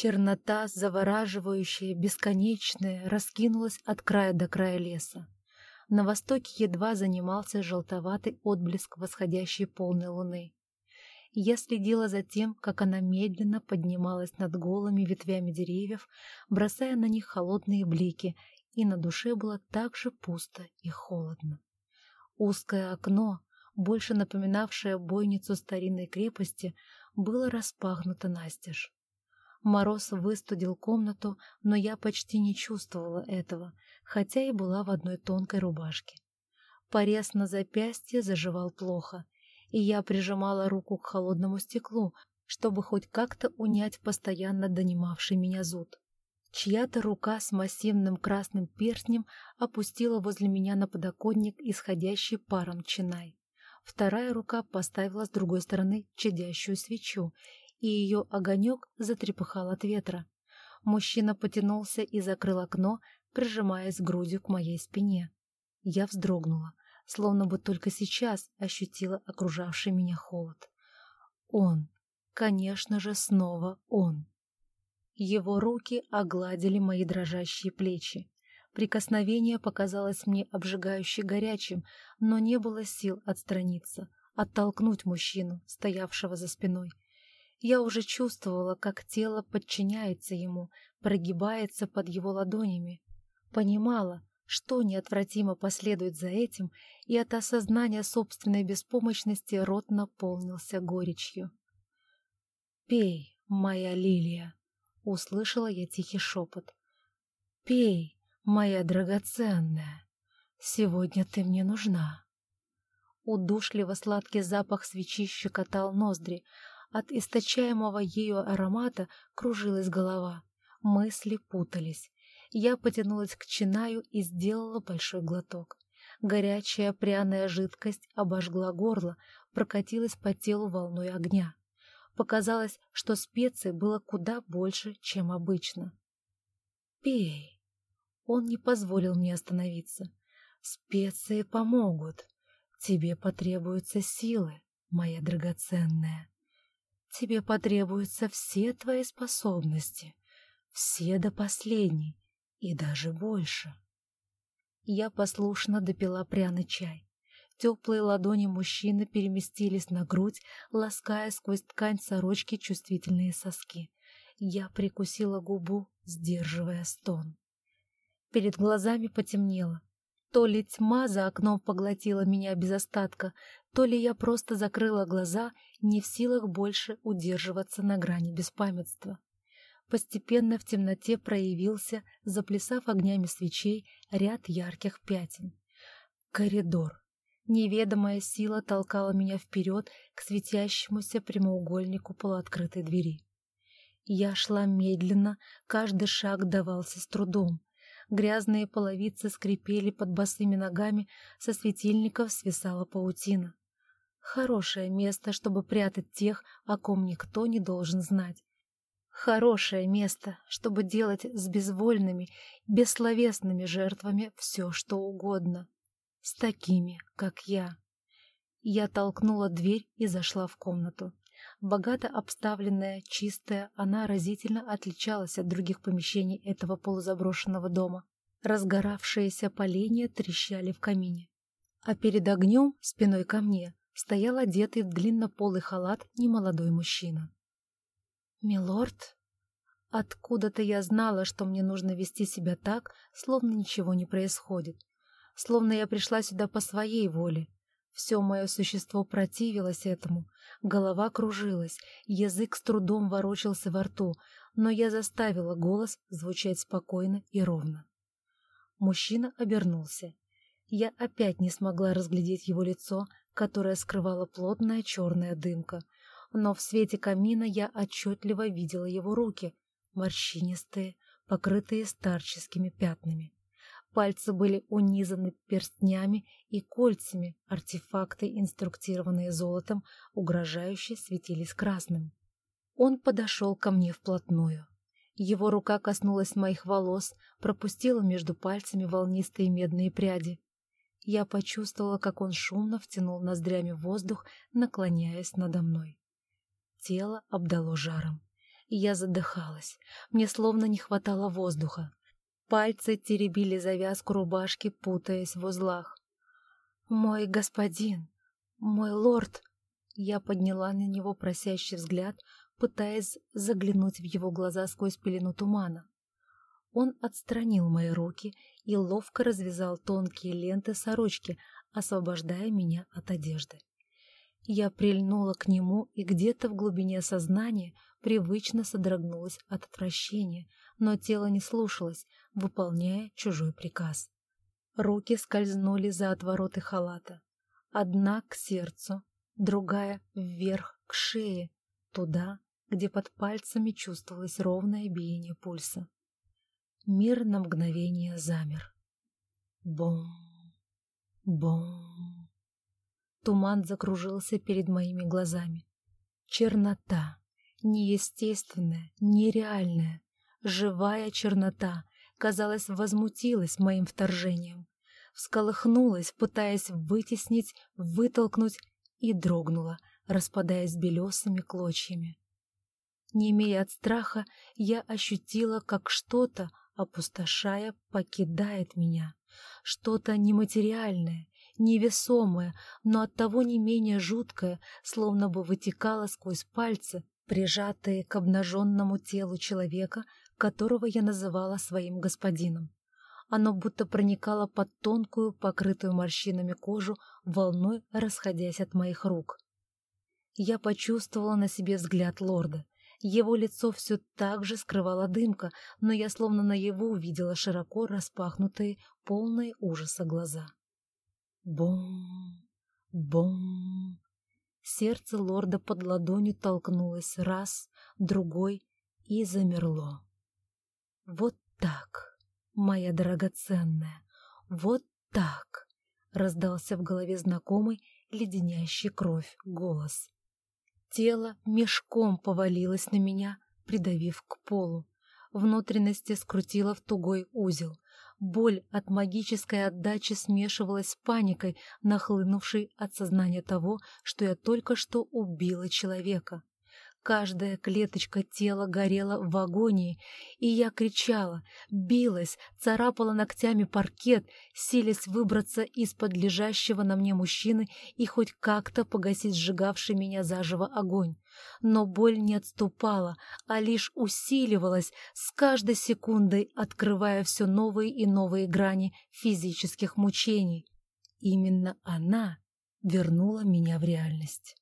Чернота, завораживающая, бесконечная, раскинулась от края до края леса. На востоке едва занимался желтоватый отблеск восходящей полной луны. Я следила за тем, как она медленно поднималась над голыми ветвями деревьев, бросая на них холодные блики, и на душе было так же пусто и холодно. Узкое окно, больше напоминавшее бойницу старинной крепости, было распахнуто настежь. Мороз выстудил комнату, но я почти не чувствовала этого, хотя и была в одной тонкой рубашке. Порез на запястье заживал плохо, и я прижимала руку к холодному стеклу, чтобы хоть как-то унять постоянно донимавший меня зуд. Чья-то рука с массивным красным перстнем опустила возле меня на подоконник исходящий паром чинай. Вторая рука поставила с другой стороны чадящую свечу, и ее огонек затрепыхал от ветра. Мужчина потянулся и закрыл окно, прижимаясь грудью к моей спине. Я вздрогнула, словно бы только сейчас ощутила окружавший меня холод. Он, конечно же, снова он. Его руки огладили мои дрожащие плечи. Прикосновение показалось мне обжигающе горячим, но не было сил отстраниться, оттолкнуть мужчину, стоявшего за спиной. Я уже чувствовала, как тело подчиняется ему, прогибается под его ладонями. Понимала, что неотвратимо последует за этим, и от осознания собственной беспомощности рот наполнился горечью. «Пей, моя лилия!» — услышала я тихий шепот. «Пей, моя драгоценная! Сегодня ты мне нужна!» Удушливо сладкий запах свечи щекотал ноздри, от источаемого ею аромата кружилась голова. Мысли путались. Я потянулась к чинаю и сделала большой глоток. Горячая пряная жидкость обожгла горло, прокатилась по телу волной огня. Показалось, что специй было куда больше, чем обычно. «Пей!» Он не позволил мне остановиться. «Специи помогут. Тебе потребуются силы, моя драгоценная». Тебе потребуются все твои способности, все до последней и даже больше. Я послушно допила пряный чай. Теплые ладони мужчины переместились на грудь, лаская сквозь ткань сорочки чувствительные соски. Я прикусила губу, сдерживая стон. Перед глазами потемнело. То ли тьма за окном поглотила меня без остатка, то ли я просто закрыла глаза, не в силах больше удерживаться на грани беспамятства. Постепенно в темноте проявился, заплясав огнями свечей, ряд ярких пятен. Коридор. Неведомая сила толкала меня вперед к светящемуся прямоугольнику полуоткрытой двери. Я шла медленно, каждый шаг давался с трудом. Грязные половицы скрипели под босыми ногами, со светильников свисала паутина. Хорошее место, чтобы прятать тех, о ком никто не должен знать. Хорошее место, чтобы делать с безвольными, бессловесными жертвами все, что угодно. С такими, как я. Я толкнула дверь и зашла в комнату. Богато обставленная, чистая, она разительно отличалась от других помещений этого полузаброшенного дома. Разгоравшиеся поленья трещали в камине. А перед огнем, спиной ко мне, стоял одетый в длиннополый халат немолодой мужчина. «Милорд?» Откуда-то я знала, что мне нужно вести себя так, словно ничего не происходит. Словно я пришла сюда по своей воле, все мое существо противилось этому, голова кружилась, язык с трудом ворочался во рту, но я заставила голос звучать спокойно и ровно. Мужчина обернулся. Я опять не смогла разглядеть его лицо, которое скрывала плотная черная дымка, но в свете камина я отчетливо видела его руки, морщинистые, покрытые старческими пятнами. Пальцы были унизаны перстнями и кольцами, артефакты, инструктированные золотом, угрожающе светились красным. Он подошел ко мне вплотную. Его рука коснулась моих волос, пропустила между пальцами волнистые медные пряди. Я почувствовала, как он шумно втянул ноздрями воздух, наклоняясь надо мной. Тело обдало жаром. Я задыхалась, мне словно не хватало воздуха. Пальцы теребили завязку рубашки, путаясь в узлах. «Мой господин, мой лорд!» Я подняла на него просящий взгляд, пытаясь заглянуть в его глаза сквозь пелену тумана. Он отстранил мои руки и ловко развязал тонкие ленты сорочки, освобождая меня от одежды. Я прильнула к нему и где-то в глубине сознания привычно содрогнулась от отвращения, но тело не слушалось, выполняя чужой приказ. Руки скользнули за отвороты халата. Одна к сердцу, другая вверх к шее, туда, где под пальцами чувствовалось ровное биение пульса. Мир на мгновение замер. Бом, бом. Туман закружился перед моими глазами. Чернота, неестественная, нереальная, живая чернота, казалось, возмутилась моим вторжением. Всколыхнулась, пытаясь вытеснить, вытолкнуть, и дрогнула, распадаясь белесыми клочьями. Не имея от страха, я ощутила, как что-то, опустошая, покидает меня. Что-то нематериальное, невесомое, но оттого не менее жуткое, словно бы вытекало сквозь пальцы, прижатые к обнаженному телу человека, которого я называла своим господином. Оно будто проникало под тонкую, покрытую морщинами кожу, волной расходясь от моих рук. Я почувствовала на себе взгляд лорда. Его лицо все так же скрывала дымка, но я словно наяву увидела широко распахнутые, полные ужаса глаза. Бом, бом. Сердце лорда под ладонью толкнулось раз, другой и замерло. Вот так, моя драгоценная, вот так, раздался в голове знакомый, леденящий кровь голос. Тело мешком повалилось на меня, придавив к полу. Внутренности скрутило в тугой узел. Боль от магической отдачи смешивалась с паникой, нахлынувшей от сознания того, что я только что убила человека. Каждая клеточка тела горела в агонии, и я кричала, билась, царапала ногтями паркет, силясь выбраться из-под лежащего на мне мужчины и хоть как-то погасить сжигавший меня заживо огонь. Но боль не отступала, а лишь усиливалась, с каждой секундой открывая все новые и новые грани физических мучений. Именно она вернула меня в реальность.